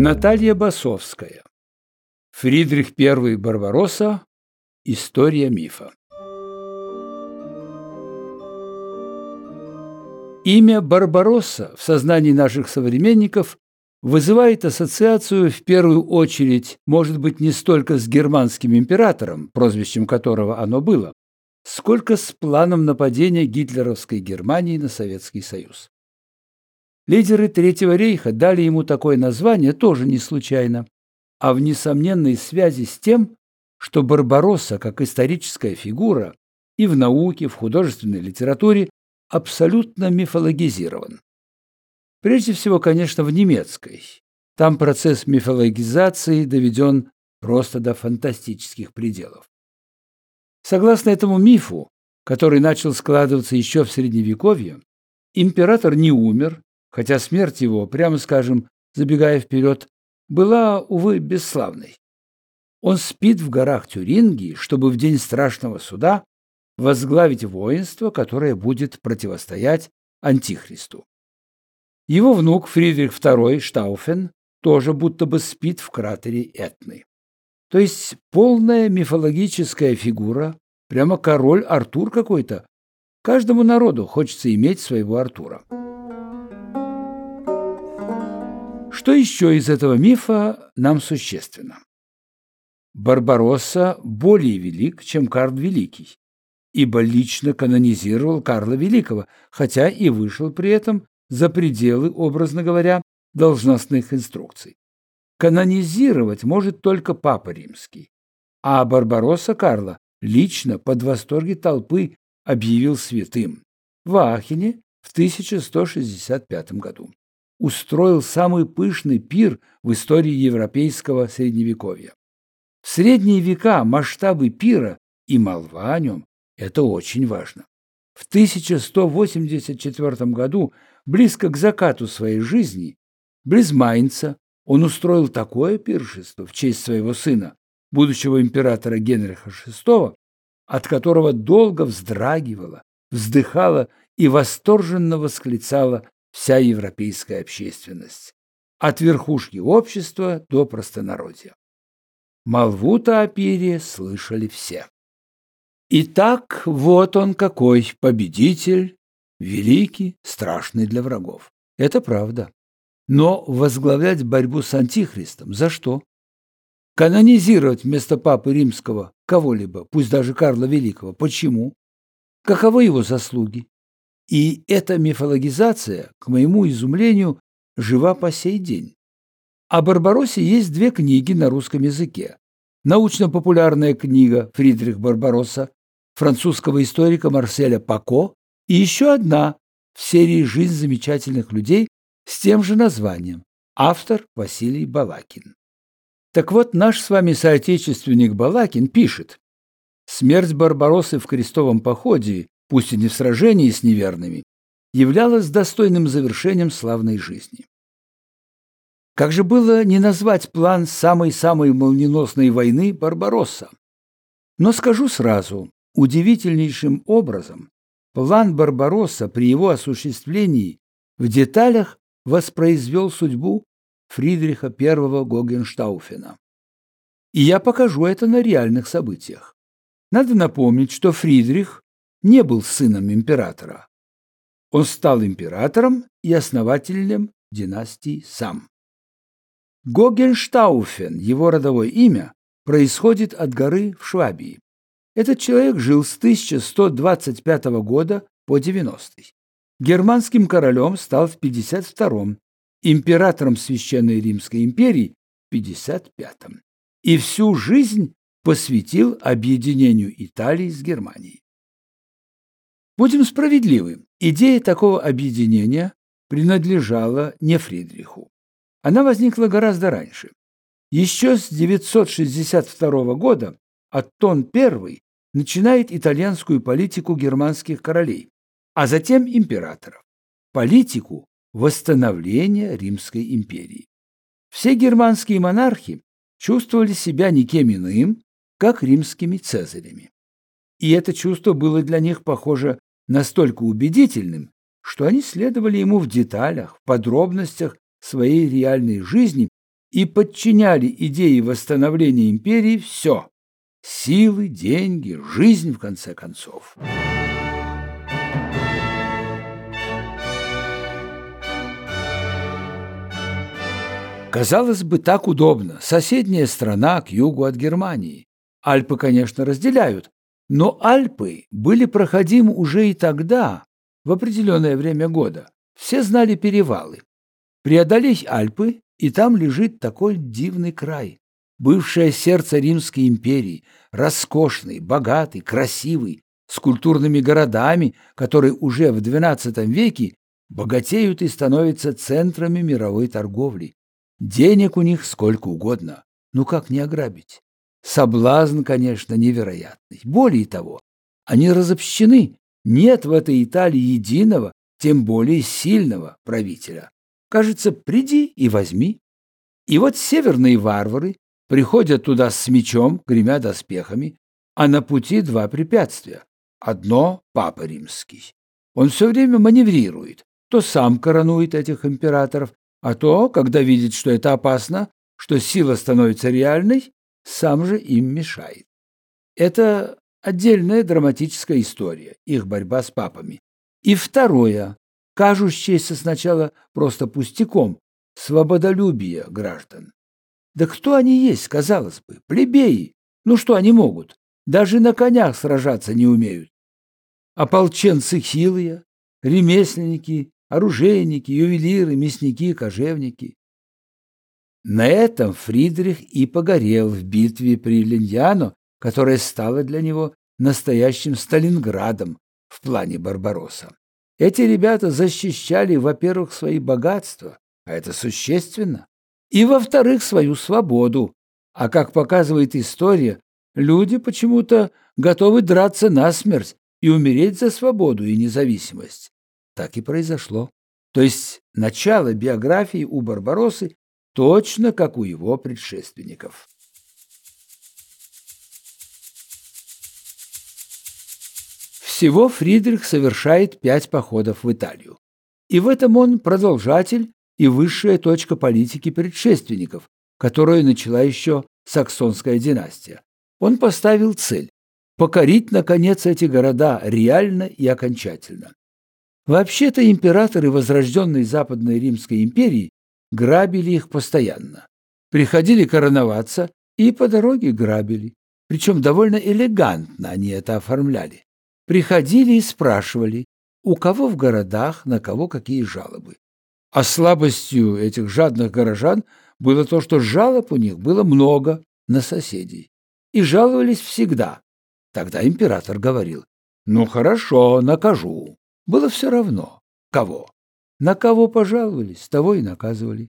Наталья Басовская. Фридрих I Барбаросса. История мифа. Имя Барбаросса в сознании наших современников вызывает ассоциацию в первую очередь, может быть, не столько с германским императором, прозвищем которого оно было, сколько с планом нападения гитлеровской Германии на Советский Союз. Лидеры Третьего рейха дали ему такое название тоже не случайно, а в несомненной связи с тем, что Барбаросса, как историческая фигура, и в науке, в художественной литературе абсолютно мифологизирован. Прежде всего, конечно, в немецкой. Там процесс мифологизации доведен просто до фантастических пределов. Согласно этому мифу, который начал складываться еще в Средневековье, император не умер, хотя смерть его, прямо скажем, забегая вперед, была, увы, бесславной. Он спит в горах Тюрингии, чтобы в день страшного суда возглавить воинство, которое будет противостоять Антихристу. Его внук Фридрих II Штауфен тоже будто бы спит в кратере Этны. То есть полная мифологическая фигура, прямо король Артур какой-то. Каждому народу хочется иметь своего Артура. Что еще из этого мифа нам существенно? Барбаросса более велик, чем Карл Великий, ибо лично канонизировал Карла Великого, хотя и вышел при этом за пределы, образно говоря, должностных инструкций. Канонизировать может только Папа Римский, а Барбаросса Карла лично под восторги толпы объявил святым в Ахене в 1165 году. Устроил самый пышный пир в истории европейского средневековья. В средние века масштабы пира и молва о нем – это очень важно. В 1184 году, близко к закату своей жизни, близ Майнца, он устроил такое пиршество в честь своего сына, будущего императора Генриха VI, от которого долго вздрагивала, вздыхала и восторженно восклицала вся европейская общественность, от верхушки общества до простонародья. Молву-то о пире слышали все. Итак, вот он какой победитель, великий, страшный для врагов. Это правда. Но возглавлять борьбу с Антихристом за что? Канонизировать вместо Папы Римского кого-либо, пусть даже Карла Великого. Почему? Каковы его заслуги? И эта мифологизация, к моему изумлению, жива по сей день. О Барбароссе есть две книги на русском языке. Научно-популярная книга Фридрих Барбаросса французского историка Марселя Пако и еще одна в серии «Жизнь замечательных людей» с тем же названием. Автор Василий Балакин. Так вот, наш с вами соотечественник Балакин пишет, «Смерть Барбароссы в крестовом походе, пусть и не в сражении с неверными, являлась достойным завершением славной жизни. Как же было не назвать план самой-самой молниеносной войны Барбаросса? Но скажу сразу, удивительнейшим образом план Барбаросса при его осуществлении в деталях воспроизвел судьбу Фридриха I Гогенштауфена. И я покажу это на реальных событиях. Надо напомнить, что Фридрих не был сыном императора. Он стал императором и основателем династии сам. Гогенштауфен, его родовое имя, происходит от горы в Швабии. Этот человек жил с 1125 года по 90 -й. Германским королем стал в 52-м, императором Священной Римской империи в 55-м и всю жизнь посвятил объединению Италии с Германией. Будем справедливы, идея такого объединения принадлежала не Фридриху. Она возникла гораздо раньше. Еще с 962 года Аттон I начинает итальянскую политику германских королей, а затем императоров. Политику, восстановления Римской империи. Все германские монархи чувствовали себя никем иным, как римскими цезарями. И это чувство было для них, похоже, настолько убедительным, что они следовали ему в деталях, в подробностях своей реальной жизни и подчиняли идее восстановления империи все – силы, деньги, жизнь, в конце концов. Казалось бы, так удобно. Соседняя страна к югу от Германии. Альпы, конечно, разделяют, но Альпы были проходимы уже и тогда, в определенное время года. Все знали перевалы. Преодолеть Альпы, и там лежит такой дивный край. Бывшее сердце Римской империи, роскошный, богатый, красивый, с культурными городами, которые уже в XII веке богатеют и становятся центрами мировой торговли. Денег у них сколько угодно. Ну как не ограбить? Соблазн, конечно, невероятный. Более того, они разобщены. Нет в этой Италии единого, тем более сильного правителя. Кажется, приди и возьми. И вот северные варвары приходят туда с мечом, гремя доспехами, а на пути два препятствия. Одно — Папа Римский. Он все время маневрирует, то сам коронует этих императоров, а то, когда видит, что это опасно, что сила становится реальной, сам же им мешает. Это отдельная драматическая история, их борьба с папами. И второе, кажущееся сначала просто пустяком, свободолюбие граждан. Да кто они есть, казалось бы, плебеи? Ну что они могут? Даже на конях сражаться не умеют. Ополченцы хилые, ремесленники, оружейники, ювелиры, мясники, кожевники. На этом Фридрих и погорел в битве при Линьяно, которая стала для него настоящим Сталинградом в плане Барбаросса. Эти ребята защищали, во-первых, свои богатства, а это существенно, и, во-вторых, свою свободу. А как показывает история, люди почему-то готовы драться насмерть и умереть за свободу и независимость. Так и произошло. То есть начало биографии у Барбаросы точно как у его предшественников. Всего Фридрих совершает пять походов в Италию. И в этом он продолжатель и высшая точка политики предшественников, которую начала еще саксонская династия. Он поставил цель – покорить, наконец, эти города реально и окончательно. Вообще-то императоры возрожденной Западной Римской империи грабили их постоянно. Приходили короноваться и по дороге грабили. Причем довольно элегантно они это оформляли. Приходили и спрашивали, у кого в городах, на кого какие жалобы. А слабостью этих жадных горожан было то, что жалоб у них было много на соседей. И жаловались всегда. Тогда император говорил, ну хорошо, накажу. Было все равно, кого. На кого пожаловались, того и наказывали.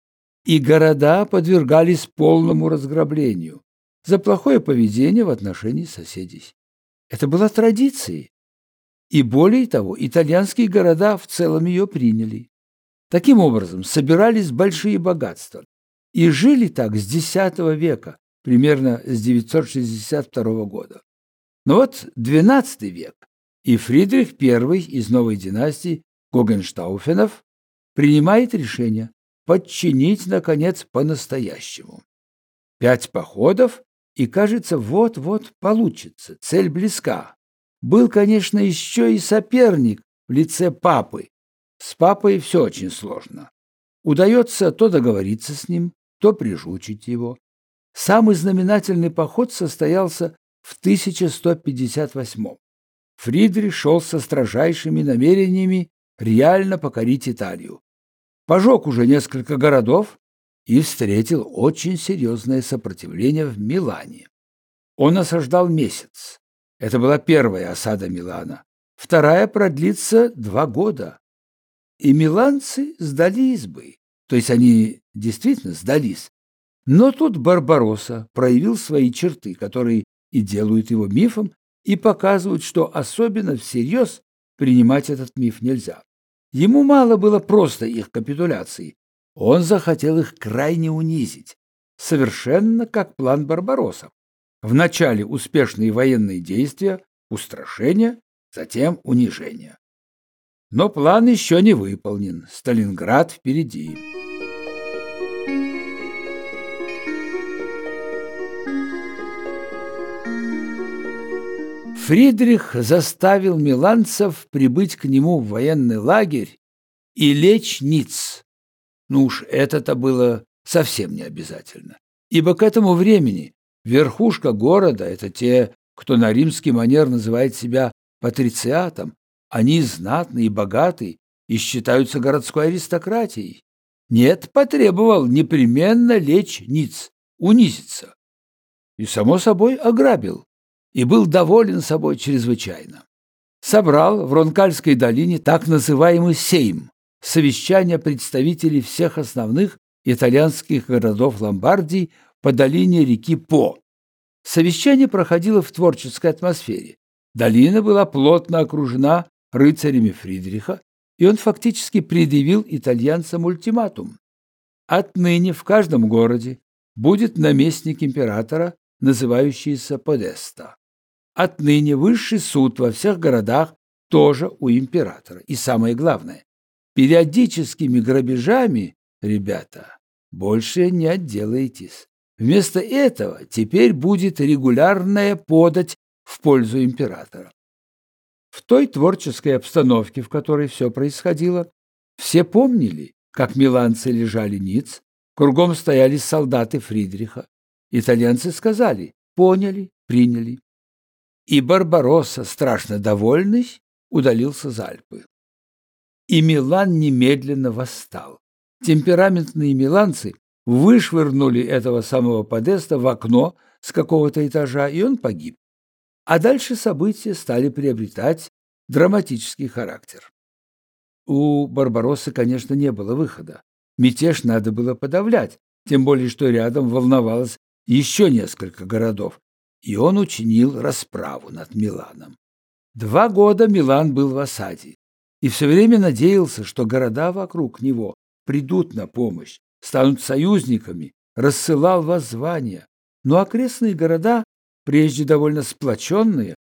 И города подвергались полному разграблению за плохое поведение в отношении соседей. Это была традицией. И более того, итальянские города в целом ее приняли. Таким образом, собирались большие богатства. И жили так с X века, примерно с 962 года. Но вот XII век и Фридрих I из новой династии Гогенштауфенов принимает решение подчинить, наконец, по-настоящему. Пять походов, и, кажется, вот-вот получится, цель близка. Был, конечно, еще и соперник в лице папы. С папой все очень сложно. Удается то договориться с ним, то прижучить его. Самый знаменательный поход состоялся в 1158 Фридрих шел со строжайшими намерениями реально покорить Италию. Пожег уже несколько городов и встретил очень серьезное сопротивление в Милане. Он осаждал месяц. Это была первая осада Милана. Вторая продлится два года. И миланцы сдались бы. То есть они действительно сдались. Но тут Барбаросса проявил свои черты, которые и делают его мифом и показывают, что особенно всерьез принимать этот миф нельзя. Ему мало было просто их капитуляции. Он захотел их крайне унизить, совершенно как план Барбаросса. Вначале успешные военные действия, устрашение, затем унижение. Но план еще не выполнен. Сталинград впереди. Фридрих заставил миланцев прибыть к нему в военный лагерь и лечь ниц. Ну уж это-то было совсем не обязательно, ибо к этому времени верхушка города – это те, кто на римский манер называет себя патрициатом, они знатные и богатые и считаются городской аристократией. Нет, потребовал непременно лечь ниц, унизиться. И, само собой, ограбил и был доволен собой чрезвычайно. Собрал в Ронкальской долине так называемый Сейм, совещание представителей всех основных итальянских городов Ломбардии по долине реки По. Совещание проходило в творческой атмосфере. Долина была плотно окружена рыцарями Фридриха, и он фактически предъявил итальянцам ультиматум. Отныне в каждом городе будет наместник императора, называющийся Подеста. Отныне высший суд во всех городах тоже у императора. И самое главное, периодическими грабежами, ребята, больше не отделаетесь. Вместо этого теперь будет регулярная подать в пользу императора. В той творческой обстановке, в которой все происходило, все помнили, как миланцы лежали ниц, кругом стояли солдаты Фридриха. Итальянцы сказали «поняли, приняли» и Барбаросса, страшно довольный, удалился за Альпы. И Милан немедленно восстал. Темпераментные миланцы вышвырнули этого самого Подеста в окно с какого-то этажа, и он погиб. А дальше события стали приобретать драматический характер. У Барбароссы, конечно, не было выхода. Мятеж надо было подавлять, тем более что рядом волновалось еще несколько городов, и он учинил расправу над Миланом. Два года Милан был в осаде, и все время надеялся, что города вокруг него придут на помощь, станут союзниками, рассылал воззвания. Но окрестные города, прежде довольно сплоченные,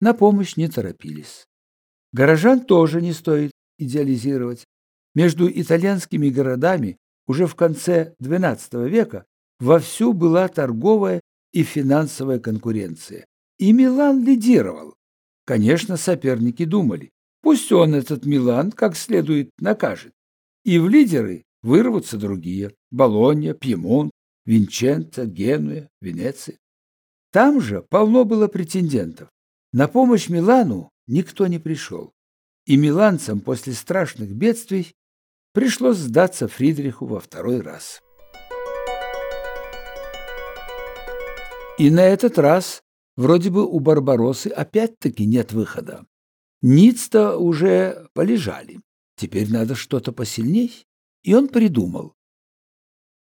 на помощь не торопились. Горожан тоже не стоит идеализировать. Между итальянскими городами уже в конце XII века вовсю была торговая и финансовая конкуренция. И Милан лидировал. Конечно, соперники думали, пусть он этот Милан как следует накажет. И в лидеры вырвутся другие – Болонья, Пьемонт, Винченцо, Генуя, Венеция. Там же полно было претендентов. На помощь Милану никто не пришел. И миланцам после страшных бедствий пришлось сдаться Фридриху во второй раз. И на этот раз вроде бы у Барбаросы опять-таки нет выхода. Ниц-то уже полежали. Теперь надо что-то посильней. И он придумал.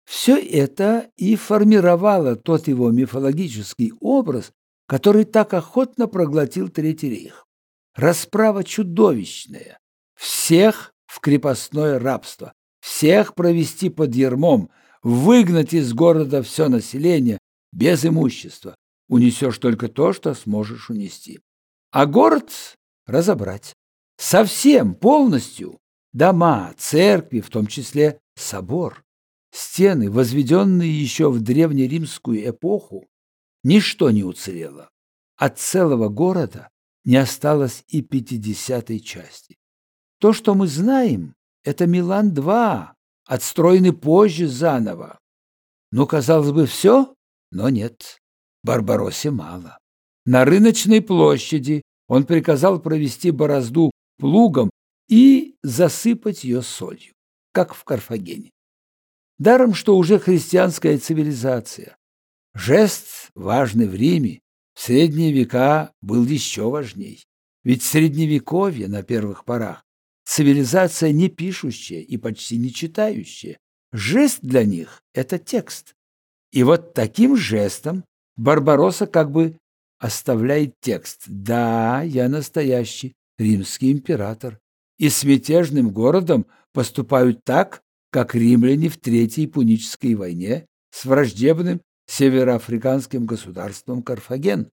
Все это и формировало тот его мифологический образ, который так охотно проглотил Третий рейх. Расправа чудовищная. Всех в крепостное рабство, всех провести под ермом, выгнать из города все население, без имущества. Унесешь только то, что сможешь унести. А город разобрать. Совсем, полностью. Дома, церкви, в том числе собор. Стены, возведенные еще в древнеримскую эпоху, ничто не уцелело. От целого города не осталось и пятидесятой части. То, что мы знаем, это Милан-2, отстроенный позже заново. Ну, казалось бы, все? Но нет, Барбаросе мало. На рыночной площади он приказал провести борозду плугом и засыпать ее солью, как в Карфагене. Даром, что уже христианская цивилизация. Жест, важный в Риме, в средние века был еще важней. Ведь средневековье на первых порах цивилизация не пишущая и почти не читающая. Жест для них – это текст. И вот таким жестом Барбаросса как бы оставляет текст «Да, я настоящий римский император, и с мятежным городом поступают так, как римляне в Третьей Пунической войне с враждебным североафриканским государством Карфаген.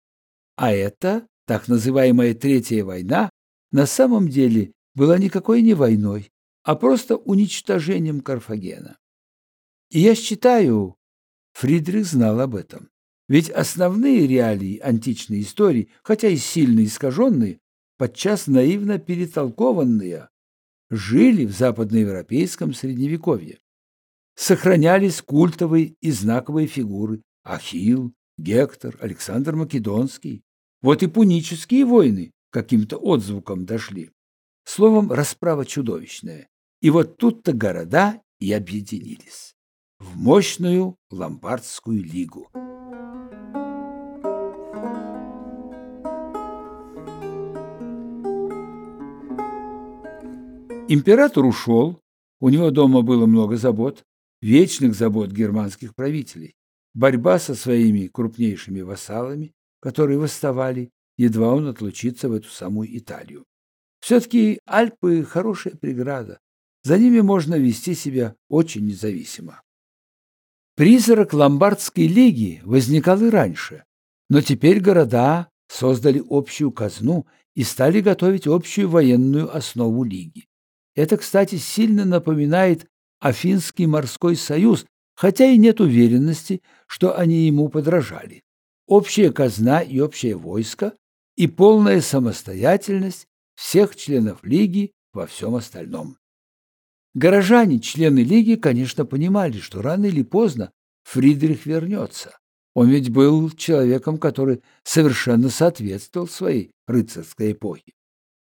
А это, так называемая Третья война, на самом деле была никакой не войной, а просто уничтожением Карфагена. И я считаю, Фридрих знал об этом. Ведь основные реалии античной истории, хотя и сильно искаженные, подчас наивно перетолкованные, жили в западноевропейском средневековье. Сохранялись культовые и знаковые фигуры Ахилл, Гектор, Александр Македонский. Вот и пунические войны каким-то отзвуком дошли. Словом, расправа чудовищная. И вот тут-то города и объединились в мощную ломбардскую лигу. Император ушел, у него дома было много забот, вечных забот германских правителей. Борьба со своими крупнейшими вассалами, которые восставали, едва он отлучится в эту самую Италию. Все-таки Альпы – хорошая преграда. За ними можно вести себя очень независимо. Призрак Ломбардской лиги возникал и раньше, но теперь города создали общую казну и стали готовить общую военную основу лиги. Это, кстати, сильно напоминает Афинский морской союз, хотя и нет уверенности, что они ему подражали. Общая казна и общее войско и полная самостоятельность всех членов лиги во всем остальном. Горожане, члены лиги, конечно, понимали, что рано или поздно Фридрих вернется. Он ведь был человеком, который совершенно соответствовал своей рыцарской эпохе.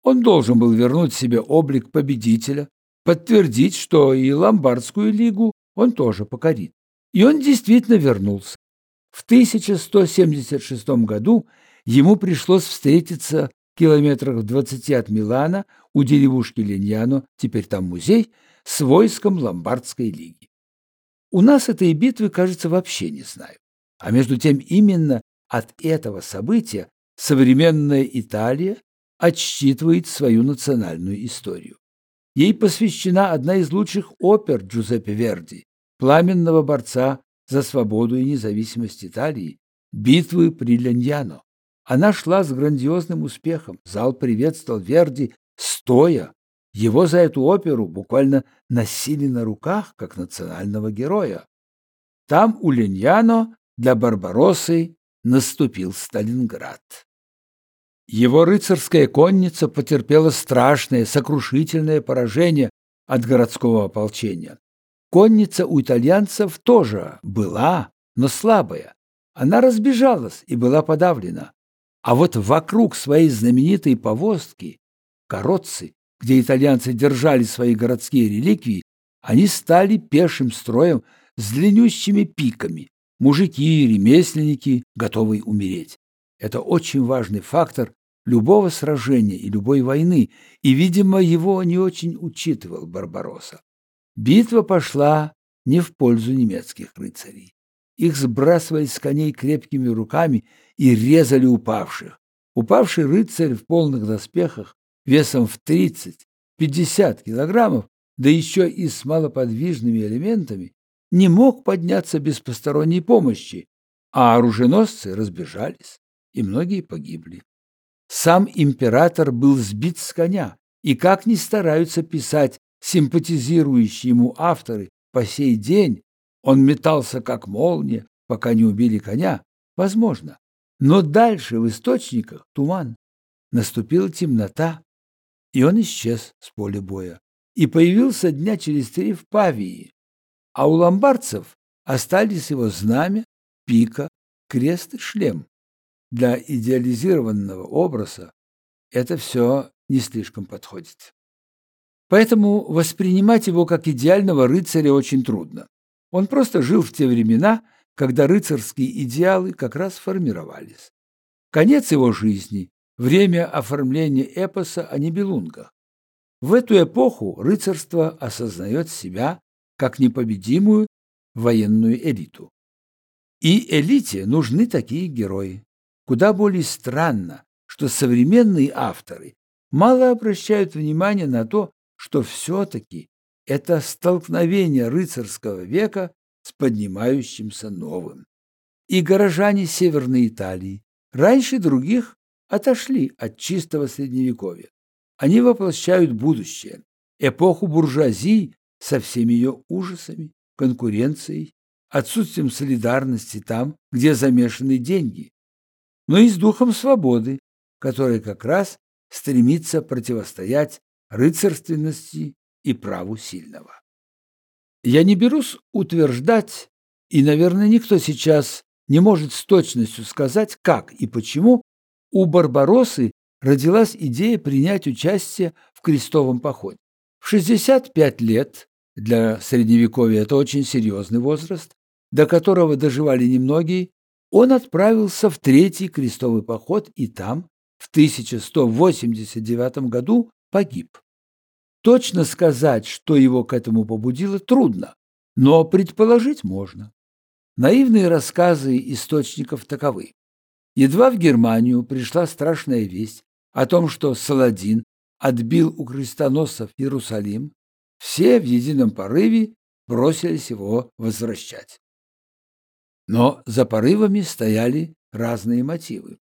Он должен был вернуть себе облик победителя, подтвердить, что и Ломбардскую лигу он тоже покорит. И он действительно вернулся. В 1176 году ему пришлось встретиться в километрах в 20 от Милана у деревушки Леньяно, теперь там музей, с войском Ломбардской лиги. У нас этой битвы, кажется, вообще не знают. А между тем именно от этого события современная Италия отсчитывает свою национальную историю. Ей посвящена одна из лучших опер Джузеппе Верди, пламенного борца за свободу и независимость Италии, битвы при Леньяно. Она шла с грандиозным успехом. Зал приветствовал Верди стоя. Его за эту оперу буквально носили на руках, как национального героя. Там у Леньяно для Барбароссы наступил Сталинград. Его рыцарская конница потерпела страшное, сокрушительное поражение от городского ополчения. Конница у итальянцев тоже была, но слабая. Она разбежалась и была подавлена. А вот вокруг своей знаменитой повозки, Короцци, где итальянцы держали свои городские реликвии, они стали пешим строем с длиннющими пиками. Мужики, ремесленники, готовые умереть. Это очень важный фактор любого сражения и любой войны, и, видимо, его не очень учитывал Барбаросса. Битва пошла не в пользу немецких рыцарей. Их сбрасывали с коней крепкими руками и резали упавших. Упавший рыцарь в полных доспехах весом в 30-50 килограммов, да еще и с малоподвижными элементами, не мог подняться без посторонней помощи, а оруженосцы разбежались, и многие погибли. Сам император был сбит с коня, и как ни стараются писать симпатизирующие ему авторы по сей день, он метался как молния, пока не убили коня, возможно. Но дальше в источниках туман. Наступила темнота, и он исчез с поля боя. И появился дня через три в Павии, а у ломбардцев остались его знамя, пика, крест и шлем. Для идеализированного образа это все не слишком подходит. Поэтому воспринимать его как идеального рыцаря очень трудно. Он просто жил в те времена, когда рыцарские идеалы как раз формировались. Конец его жизни – время оформления эпоса о Нибелунгах. В эту эпоху рыцарство осознает себя как непобедимую военную элиту. И элите нужны такие герои. Куда более странно, что современные авторы мало обращают внимание на то, что все-таки это столкновение рыцарского века с поднимающимся новым. И горожане Северной Италии раньше других отошли от чистого средневековья. Они воплощают будущее, эпоху буржуазии со всеми ее ужасами, конкуренцией, отсутствием солидарности там, где замешаны деньги, но и с духом свободы, который как раз стремится противостоять рыцарственности и праву сильного. Я не берусь утверждать, и, наверное, никто сейчас не может с точностью сказать, как и почему у Барбароссы родилась идея принять участие в крестовом походе. В 65 лет, для Средневековья это очень серьезный возраст, до которого доживали немногие, он отправился в Третий крестовый поход и там, в 1189 году, погиб. Точно сказать, что его к этому побудило, трудно, но предположить можно. Наивные рассказы источников таковы. Едва в Германию пришла страшная весть о том, что Саладин отбил у крестоносцев Иерусалим, все в едином порыве бросились его возвращать. Но за порывами стояли разные мотивы.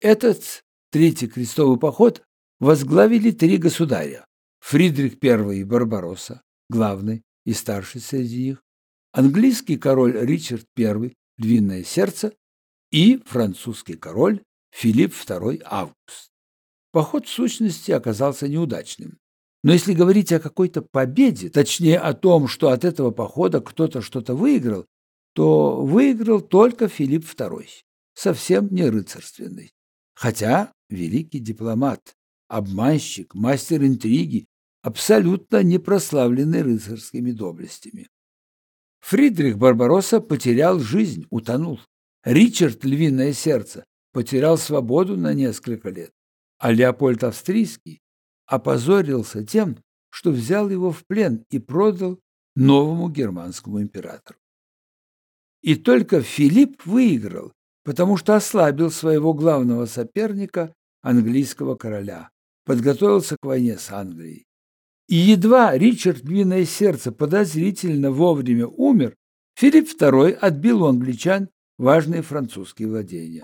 Этот третий крестовый поход возглавили три государя. Фридрих I и Барбаросса, главный и старший среди них, английский король Ричард I, Львиное сердце, и французский король Филипп II Август. Поход в сущности оказался неудачным. Но если говорить о какой-то победе, точнее о том, что от этого похода кто-то что-то выиграл, то выиграл только Филипп II, совсем не рыцарственный. Хотя великий дипломат, обманщик, мастер интриги, абсолютно не прославленный рыцарскими доблестями. Фридрих Барбаросса потерял жизнь, утонул. Ричард Львиное сердце потерял свободу на несколько лет, а Леопольд Австрийский опозорился тем, что взял его в плен и продал новому германскому императору. И только Филипп выиграл, потому что ослабил своего главного соперника, английского короля, подготовился к войне с Англией. И едва Ричард Львиное сердце подозрительно вовремя умер, Филипп II отбил у англичан важные французские владения.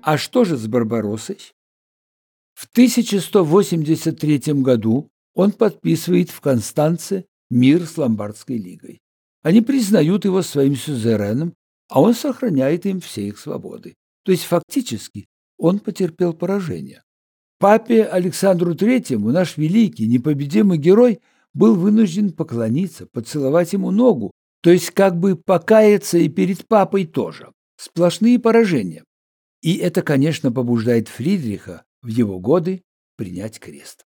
А что же с Барбароссой? В 1183 году он подписывает в Констанце мир с Ломбардской лигой. Они признают его своим сюзереном, а он сохраняет им все их свободы. То есть фактически он потерпел поражение. Папе Александру Третьему наш великий, непобедимый герой был вынужден поклониться, поцеловать ему ногу, то есть как бы покаяться и перед папой тоже. Сплошные поражения. И это, конечно, побуждает Фридриха в его годы принять крест.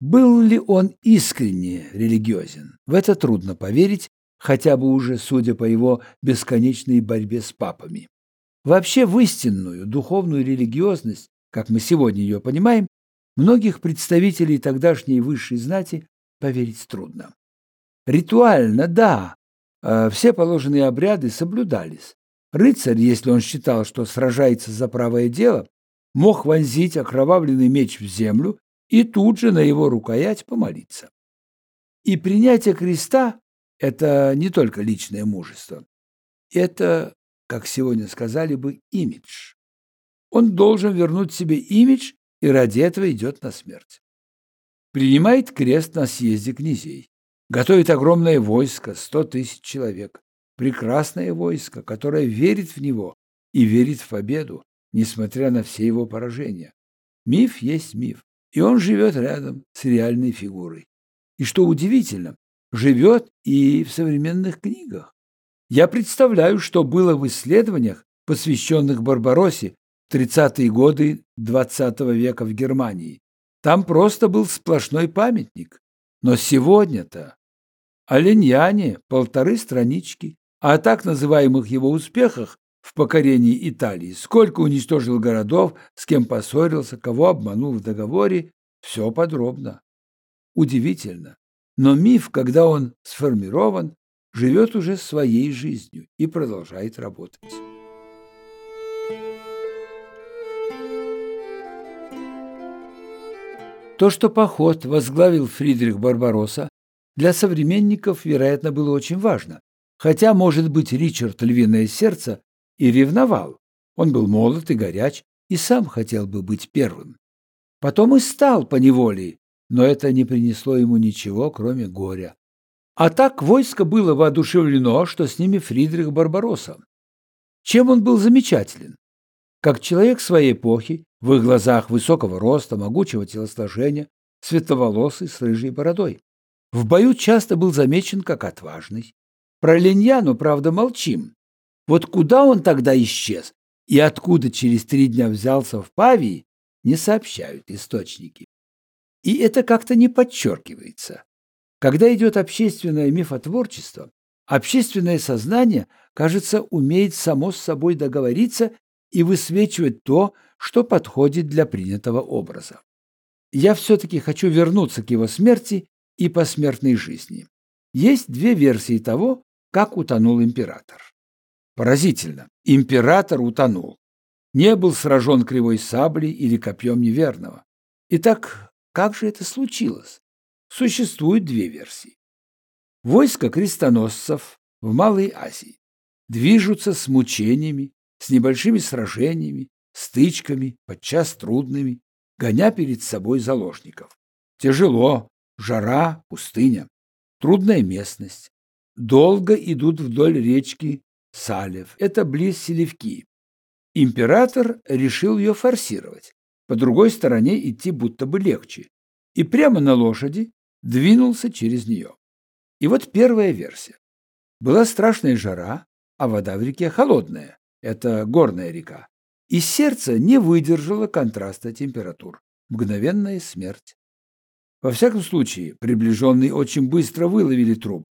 Был ли он искренне религиозен? В это трудно поверить, хотя бы уже судя по его бесконечной борьбе с папами. Вообще в истинную духовную религиозность, как мы сегодня ее понимаем, многих представителей тогдашней высшей знати поверить трудно. Ритуально, да, э, все положенные обряды соблюдались. Рыцарь, если он считал, что сражается за правое дело, мог вонзить окровавленный меч в землю и тут же на его рукоять помолиться. И принятие креста – это не только личное мужество. Это, как сегодня сказали бы, имидж. Он должен вернуть себе имидж и ради этого идет на смерть. Принимает крест на съезде князей. Готовит огромное войско, сто тысяч человек. Прекрасное войско, которое верит в него и верит в победу, несмотря на все его поражения. Миф есть миф. И он живет рядом с реальной фигурой. И что удивительно, живет и в современных книгах. Я представляю, что было в исследованиях, посвященных Барбароссе в 30-е годы XX века в Германии. Там просто был сплошной памятник. Но сегодня-то о Леньяне полторы странички, а о так называемых его успехах в покорении Италии, сколько уничтожил городов, с кем поссорился, кого обманул в договоре, все подробно. Удивительно, но миф, когда он сформирован, живет уже своей жизнью и продолжает работать. То, что поход возглавил Фридрих Барбаросса, для современников, вероятно, было очень важно. Хотя, может быть, Ричард Львиное Сердце и ревновал. Он был молод и горяч, и сам хотел бы быть первым. Потом и стал поневоле, но это не принесло ему ничего, кроме горя. А так войско было воодушевлено, что с ними Фридрих Барбаросса. Чем он был замечателен? Как человек своей эпохи, в их глазах высокого роста, могучего телосложения, светловолосый с рыжей бородой. В бою часто был замечен как отважный. Про Леньяну, правда, молчим. Вот куда он тогда исчез и откуда через три дня взялся в Павии, не сообщают источники. И это как-то не подчеркивается. Когда идет общественное мифотворчество, общественное сознание, кажется, умеет само с собой договориться и высвечивать то, что подходит для принятого образа. Я все-таки хочу вернуться к его смерти и посмертной жизни. Есть две версии того, как утонул император. Поразительно, император утонул. Не был сражен кривой саблей или копьем неверного. Итак, как же это случилось? Существует две версии. Войска крестоносцев в Малой Азии движутся с мучениями, с небольшими сражениями, стычками, подчас трудными, гоня перед собой заложников. Тяжело, жара, пустыня, трудная местность. Долго идут вдоль речки Салев, это близ Селевки. Император решил ее форсировать, по другой стороне идти будто бы легче, и прямо на лошади двинулся через нее. И вот первая версия. Была страшная жара, а вода в реке холодная, это горная река, и сердце не выдержало контраста температур. Мгновенная смерть. Во всяком случае, приближенные очень быстро выловили труп.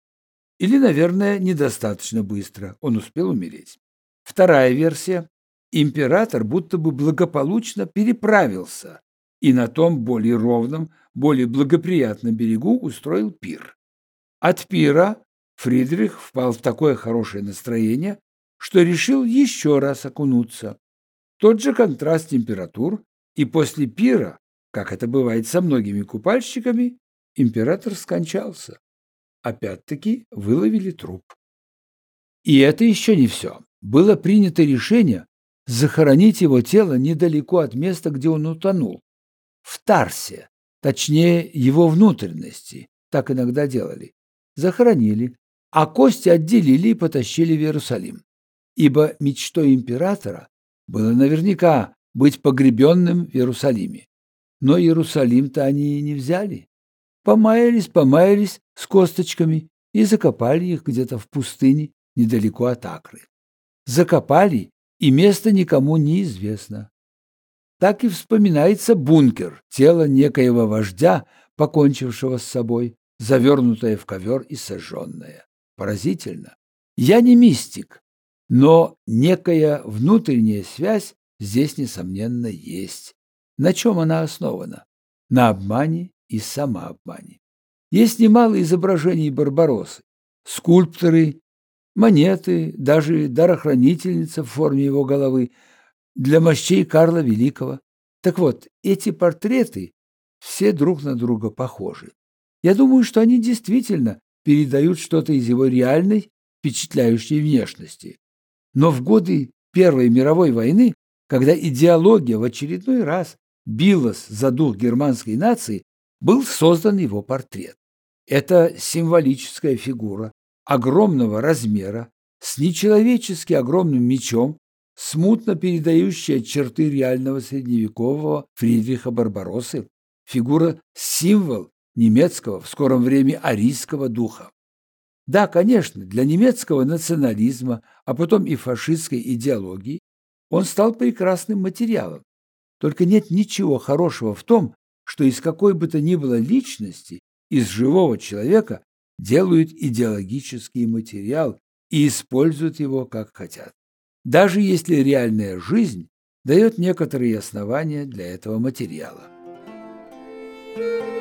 Или, наверное, недостаточно быстро он успел умереть. Вторая версия. Император будто бы благополучно переправился и на том более ровном, более благоприятном берегу устроил пир. От пира Фридрих впал в такое хорошее настроение, что решил еще раз окунуться. Тот же контраст температур, и после пира, как это бывает со многими купальщиками, император скончался опять-таки выловили труп. И это еще не все. Было принято решение захоронить его тело недалеко от места, где он утонул, в Тарсе, точнее, его внутренности, так иногда делали. Захоронили, а кости отделили и потащили в Иерусалим. Ибо мечтой императора было наверняка быть погребенным в Иерусалиме. Но Иерусалим-то они и не взяли. Помаялись, помаялись с косточками и закопали их где-то в пустыне недалеко от Акры. Закопали, и место никому не известно. Так и вспоминается бункер, тело некоего вождя, покончившего с собой, завернутое в ковер и сожженное. Поразительно. Я не мистик, но некая внутренняя связь здесь, несомненно, есть. На чем она основана? На обмане и самообмане. Есть немало изображений Барбароссы, скульпторы, монеты, даже дарохранительница в форме его головы для мощей Карла Великого. Так вот, эти портреты все друг на друга похожи. Я думаю, что они действительно передают что-то из его реальной, впечатляющей внешности. Но в годы Первой мировой войны, когда идеология в очередной раз билась за дух германской нации, был создан его портрет. Это символическая фигура огромного размера с нечеловечески огромным мечом, смутно передающая черты реального средневекового Фридриха Барбароссы, фигура символ немецкого, в скором времени арийского духа. Да, конечно, для немецкого национализма, а потом и фашистской идеологии он стал прекрасным материалом. Только нет ничего хорошего в том, что из какой бы то ни было личности, из живого человека делают идеологический материал и используют его как хотят. Даже если реальная жизнь дает некоторые основания для этого материала. Thank you.